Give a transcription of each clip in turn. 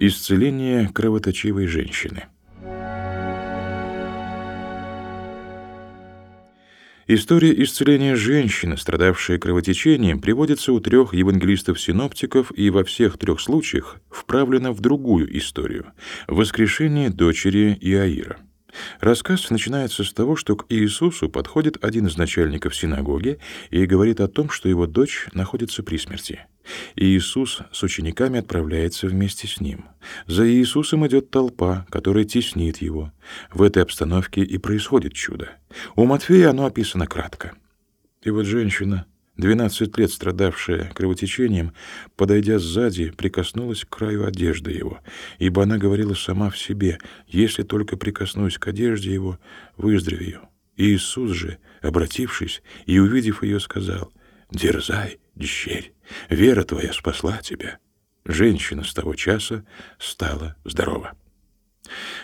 Исцеление кровоточивой женщины. История исцеления женщины, страдавшей кровотечением, приводится у трех евангелистов-синоптиков и во всех трех случаях вправлена в другую историю — воскрешение дочери Иаира. Рассказ начинается с того, что к Иисусу подходит один из начальников синагоги и говорит о том, что его дочь находится при смерти. И Иисус с учениками отправляется вместе с ним. За Иисусом идет толпа, которая теснит его. В этой обстановке и происходит чудо. У Матфея оно описано кратко. И вот женщина, двенадцать лет страдавшая кровотечением, подойдя сзади, прикоснулась к краю одежды его, ибо она говорила сама в себе, «Если только прикоснусь к одежде его, выздоровею». Иисус же, обратившись и увидев ее, сказал, «Дерзай, дщерь, вера твоя спасла тебя». Женщина с того часа стала здорова.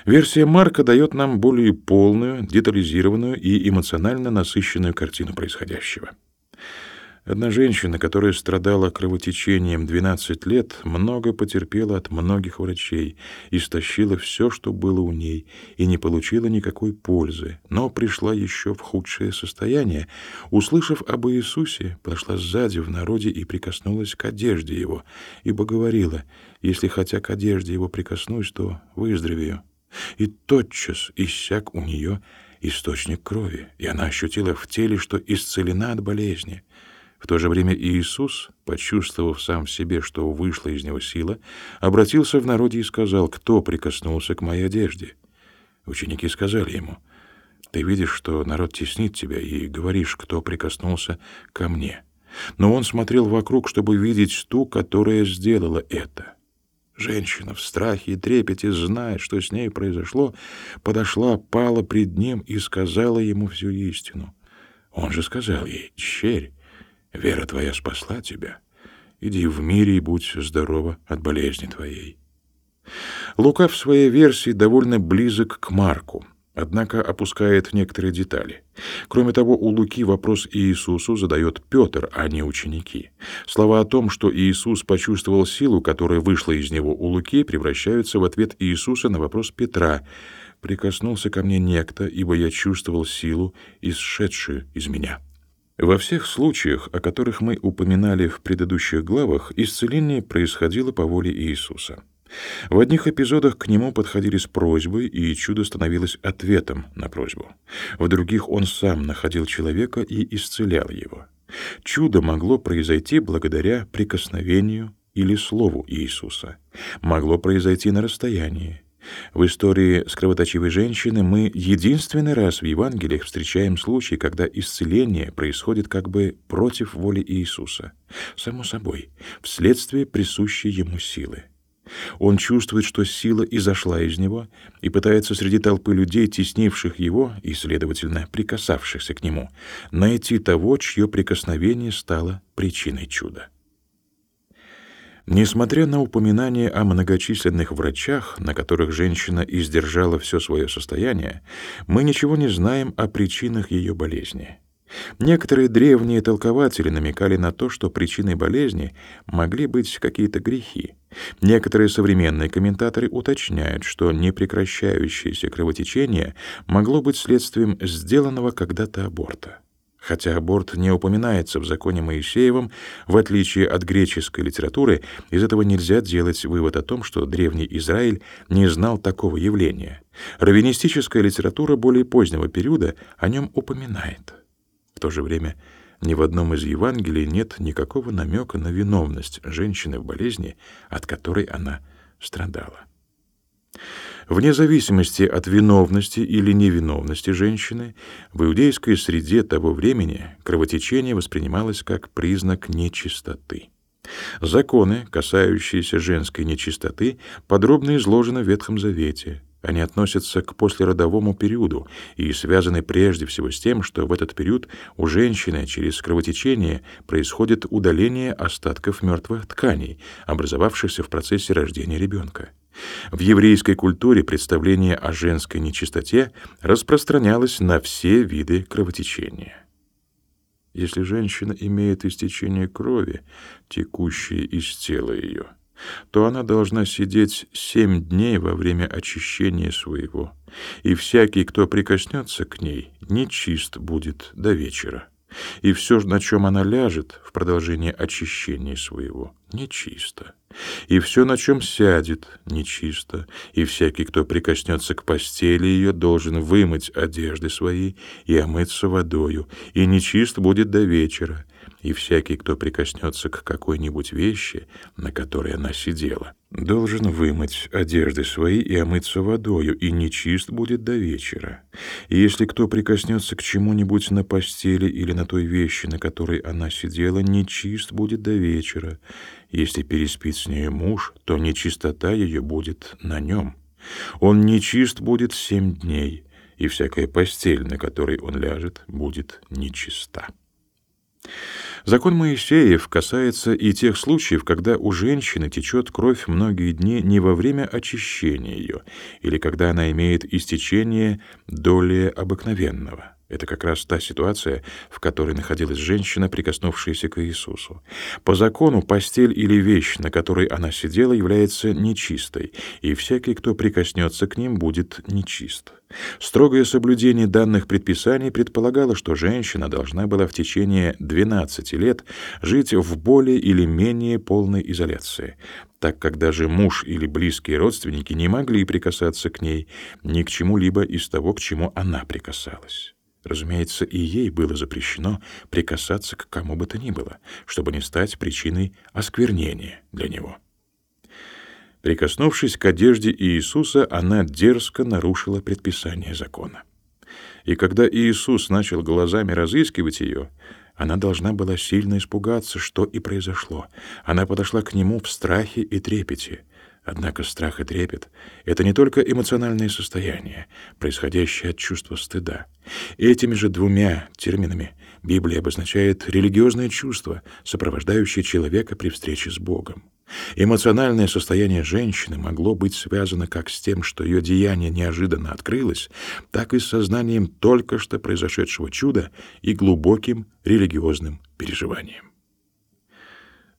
Версия Марка дает нам более полную, детализированную и эмоционально насыщенную картину происходящего. Одна женщина, которая страдала кровотечением 12 лет, много потерпела от многих врачей, истощила все, что было у ней, и не получила никакой пользы, но пришла еще в худшее состояние. Услышав об Иисусе, подошла сзади в народе и прикоснулась к одежде его, ибо говорила, «Если хотя к одежде его прикоснусь, то выздоровею». И тотчас иссяк у нее источник крови, и она ощутила в теле, что исцелена от болезни — в то же время Иисус, почувствовав сам в себе, что вышла из него сила, обратился в народе и сказал, «Кто прикоснулся к моей одежде?» Ученики сказали ему, «Ты видишь, что народ теснит тебя, и говоришь, кто прикоснулся ко мне». Но он смотрел вокруг, чтобы видеть ту, которая сделала это. Женщина в страхе и трепете, зная, что с ней произошло, подошла, пала пред ним и сказала ему всю истину. Он же сказал ей, «Черь, Вера твоя спасла тебя. Иди в мире и будь здорова от болезни твоей. Лука в своей версии довольно близок к Марку, однако опускает некоторые детали. Кроме того, у Луки вопрос Иисусу задает Петр, а не ученики. Слова о том, что Иисус почувствовал силу, которая вышла из него у Луки, превращаются в ответ Иисуса на вопрос Петра. «Прикоснулся ко мне некто, ибо я чувствовал силу, исшедшую из меня». Во всех случаях, о которых мы упоминали в предыдущих главах, исцеление происходило по воле Иисуса. В одних эпизодах к нему подходили с просьбой, и чудо становилось ответом на просьбу. В других он сам находил человека и исцелял его. Чудо могло произойти благодаря прикосновению или слову Иисуса. Могло произойти на расстоянии. В истории с кровоточивой женщиной мы единственный раз в Евангелиях встречаем случай, когда исцеление происходит как бы против воли Иисуса. Само собой, вследствие присущей ему силы. Он чувствует, что сила изошла из него, и пытается среди толпы людей, теснивших его и, следовательно, прикасавшихся к нему, найти того, чье прикосновение стало причиной чуда. Несмотря на упоминание о многочисленных врачах, на которых женщина издержала все свое состояние, мы ничего не знаем о причинах ее болезни. Некоторые древние толкователи намекали на то, что причиной болезни могли быть какие-то грехи. Некоторые современные комментаторы уточняют, что непрекращающееся кровотечение могло быть следствием сделанного когда-то аборта. Хотя аборт не упоминается в законе Моисеевом, в отличие от греческой литературы, из этого нельзя делать вывод о том, что древний Израиль не знал такого явления. Раввинистическая литература более позднего периода о нем упоминает. В то же время ни в одном из Евангелий нет никакого намека на виновность женщины в болезни, от которой она страдала. Вне зависимости от виновности или невиновности женщины, в иудейской среде того времени кровотечение воспринималось как признак нечистоты. Законы, касающиеся женской нечистоты, подробно изложены в Ветхом Завете. Они относятся к послеродовому периоду и связаны прежде всего с тем, что в этот период у женщины через кровотечение происходит удаление остатков мертвых тканей, образовавшихся в процессе рождения ребенка. В еврейской культуре представление о женской нечистоте распространялось на все виды кровотечения. Если женщина имеет истечение крови, текущее из тела ее, то она должна сидеть семь дней во время очищения своего, и всякий, кто прикоснется к ней, нечист будет до вечера. И все, на чем она ляжет в продолжение очищения своего, нечисто. И все, на чем сядет, нечисто. И всякий, кто прикоснется к постели ее, должен вымыть одежды свои и омыться водою, и нечист будет до вечера и всякий, кто прикоснется к какой-нибудь вещи, на которой она сидела, должен вымыть одежды свои и омыться водою, и нечист будет до вечера. И если кто прикоснется к чему-нибудь на постели или на той вещи, на которой она сидела, нечист будет до вечера. Если переспит с нею муж, то нечистота ее будет на нем. Он нечист будет семь дней, и всякая постель, на которой он ляжет, будет нечиста. Закон Моисеев касается и тех случаев, когда у женщины течет кровь многие дни не во время очищения ее, или когда она имеет истечение доли обыкновенного. Это как раз та ситуация, в которой находилась женщина, прикоснувшаяся к Иисусу. По закону постель или вещь, на которой она сидела, является нечистой, и всякий, кто прикоснется к ним, будет нечист. Строгое соблюдение данных предписаний предполагало, что женщина должна была в течение 12 лет жить в более или менее полной изоляции, так как даже муж или близкие родственники не могли прикасаться к ней ни к чему-либо из того, к чему она прикасалась. Разумеется, и ей было запрещено прикасаться к кому бы то ни было, чтобы не стать причиной осквернения для него. Прикоснувшись к одежде Иисуса, она дерзко нарушила предписание закона. И когда Иисус начал глазами разыскивать ее, она должна была сильно испугаться, что и произошло. Она подошла к нему в страхе и трепете. Однако страх и трепет — это не только эмоциональное состояние, происходящее от чувства стыда. Этими же двумя терминами Библия обозначает религиозное чувство, сопровождающее человека при встрече с Богом. Эмоциональное состояние женщины могло быть связано как с тем, что ее деяние неожиданно открылось, так и с сознанием только что произошедшего чуда и глубоким религиозным переживанием.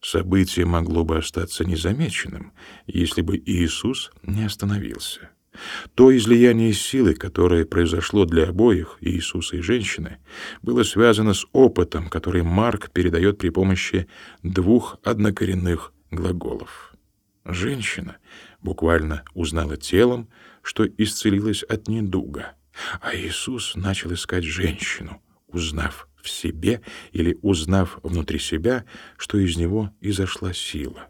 Событие могло бы остаться незамеченным, если бы Иисус не остановился. То излияние силы, которое произошло для обоих, Иисуса и женщины, было связано с опытом, который Марк передает при помощи двух однокоренных глаголов. Женщина буквально узнала телом, что исцелилась от недуга, а Иисус начал искать женщину, узнав в себе или узнав внутри себя, что из него изошла сила.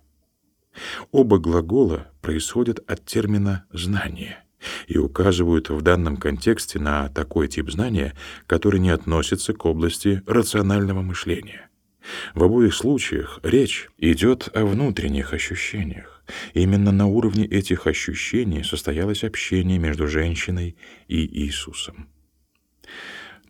Оба глагола происходят от термина «знание» и указывают в данном контексте на такой тип знания, который не относится к области рационального мышления. В обоих случаях речь идет о внутренних ощущениях. Именно на уровне этих ощущений состоялось общение между женщиной и Иисусом.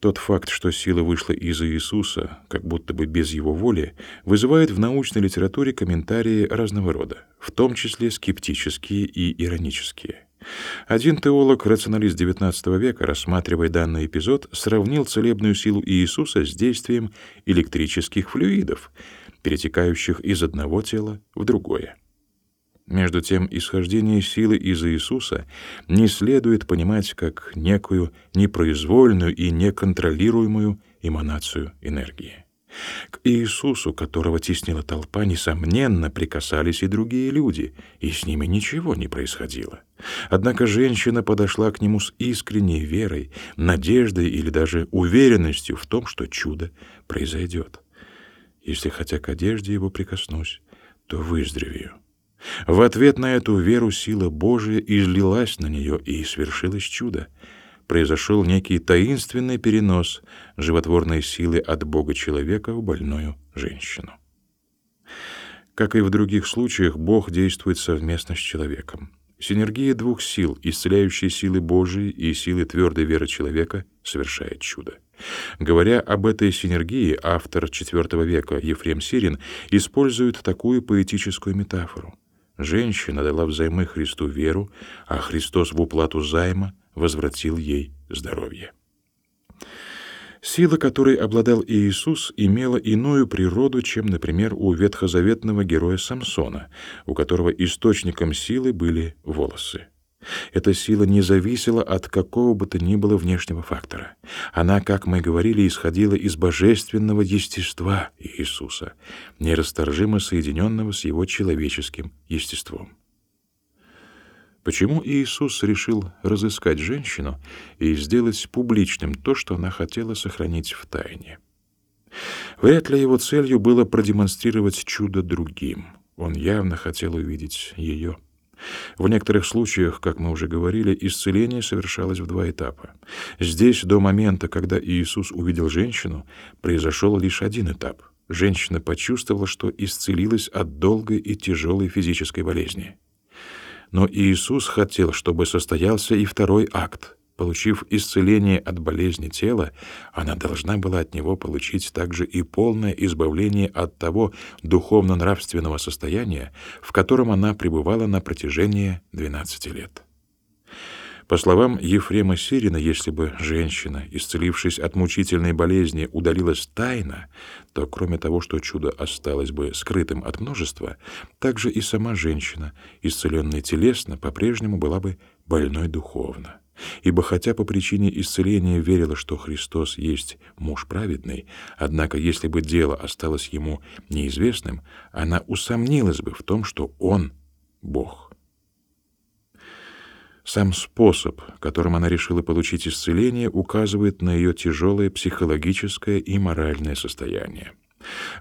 Тот факт, что сила вышла из Иисуса, как будто бы без его воли, вызывает в научной литературе комментарии разного рода, в том числе скептические и иронические. Один теолог-рационалист XIX века, рассматривая данный эпизод, сравнил целебную силу Иисуса с действием электрических флюидов, перетекающих из одного тела в другое. Между тем, исхождение силы из Иисуса не следует понимать как некую непроизвольную и неконтролируемую эманацию энергии. К Иисусу, которого теснила толпа, несомненно, прикасались и другие люди, и с ними ничего не происходило. Однако женщина подошла к нему с искренней верой, надеждой или даже уверенностью в том, что чудо произойдет. Если хотя к одежде его прикоснусь, то выздоровею. В ответ на эту веру сила Божия излилась на нее, и свершилось чудо. Произошел некий таинственный перенос животворной силы от Бога человека в больную женщину. Как и в других случаях, Бог действует совместно с человеком. Синергия двух сил, исцеляющей силы Божией и силы твердой веры человека, совершает чудо. Говоря об этой синергии, автор IV века Ефрем Сирин использует такую поэтическую метафору. Женщина дала взаймы Христу веру, а Христос в уплату займа возвратил ей здоровье. Сила, которой обладал Иисус, имела иную природу, чем, например, у ветхозаветного героя Самсона, у которого источником силы были волосы. Эта сила не зависела от какого бы то ни было внешнего фактора. Она, как мы говорили, исходила из божественного естества Иисуса, нерасторжимо соединенного с его человеческим естеством. Почему Иисус решил разыскать женщину и сделать публичным то, что она хотела сохранить в тайне? Вряд ли его целью было продемонстрировать чудо другим. Он явно хотел увидеть ее. В некоторых случаях, как мы уже говорили, исцеление совершалось в два этапа. Здесь до момента, когда Иисус увидел женщину, произошел лишь один этап. Женщина почувствовала, что исцелилась от долгой и тяжелой физической болезни. Но Иисус хотел, чтобы состоялся и второй акт. Получив исцеление от болезни тела, она должна была от него получить также и полное избавление от того духовно-нравственного состояния, в котором она пребывала на протяжении 12 лет. По словам Ефрема Сирина, если бы женщина, исцелившись от мучительной болезни, удалилась тайно, то кроме того, что чудо осталось бы скрытым от множества, также и сама женщина, исцеленная телесно, по-прежнему была бы больной духовно. Ибо хотя по причине исцеления верила, что Христос есть муж праведный, однако если бы дело осталось ему неизвестным, она усомнилась бы в том, что Он — Бог. Сам способ, которым она решила получить исцеление, указывает на ее тяжелое психологическое и моральное состояние.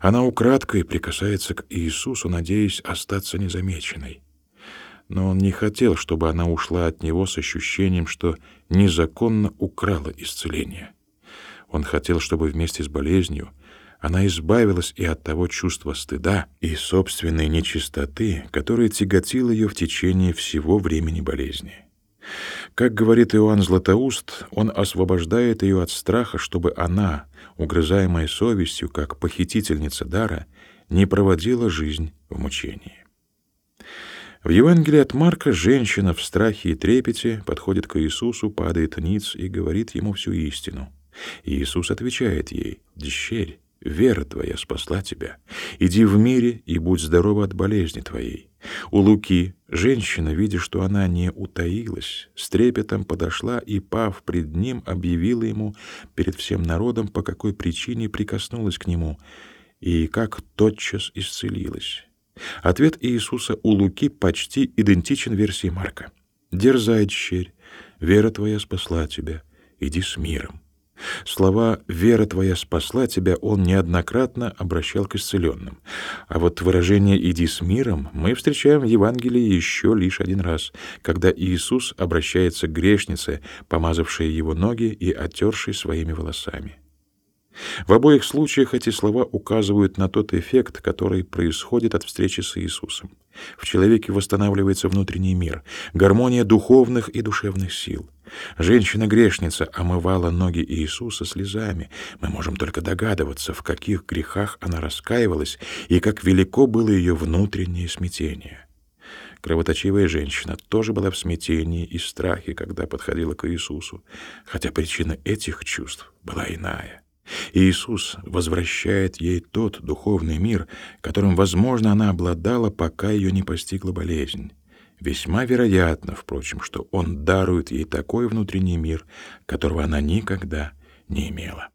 Она украдкой прикасается к Иисусу, надеясь остаться незамеченной. Но он не хотел, чтобы она ушла от него с ощущением, что незаконно украла исцеление. Он хотел, чтобы вместе с болезнью она избавилась и от того чувства стыда и собственной нечистоты, которое тяготило ее в течение всего времени болезни. Как говорит Иоанн Златоуст, он освобождает ее от страха, чтобы она, угрызаемая совестью, как похитительница дара, не проводила жизнь в мучении. В Евангелии от Марка женщина в страхе и трепете подходит к Иисусу, падает ниц и говорит ему всю истину. Иисус отвечает ей, «Дщерь, вера твоя спасла тебя. Иди в мире и будь здорова от болезни твоей». У Луки женщина, видя, что она не утаилась, с трепетом подошла и, пав пред ним, объявила ему перед всем народом, по какой причине прикоснулась к нему и как тотчас исцелилась. Ответ Иисуса у Луки почти идентичен версии Марка. «Дерзай, дщерь, вера твоя спасла тебя, иди с миром». Слова «вера твоя спасла тебя» он неоднократно обращал к исцеленным. А вот выражение «иди с миром» мы встречаем в Евангелии еще лишь один раз, когда Иисус обращается к грешнице, помазавшей его ноги и оттершей своими волосами. В обоих случаях эти слова указывают на тот эффект, который происходит от встречи с Иисусом. В человеке восстанавливается внутренний мир, гармония духовных и душевных сил. Женщина-грешница омывала ноги Иисуса слезами. Мы можем только догадываться, в каких грехах она раскаивалась и как велико было ее внутреннее смятение. Кровоточивая женщина тоже была в смятении и страхе, когда подходила к Иисусу, хотя причина этих чувств была иная. Иисус возвращает ей тот духовный мир, которым, возможно, она обладала, пока ее не постигла болезнь. Весьма вероятно, впрочем, что он дарует ей такой внутренний мир, которого она никогда не имела.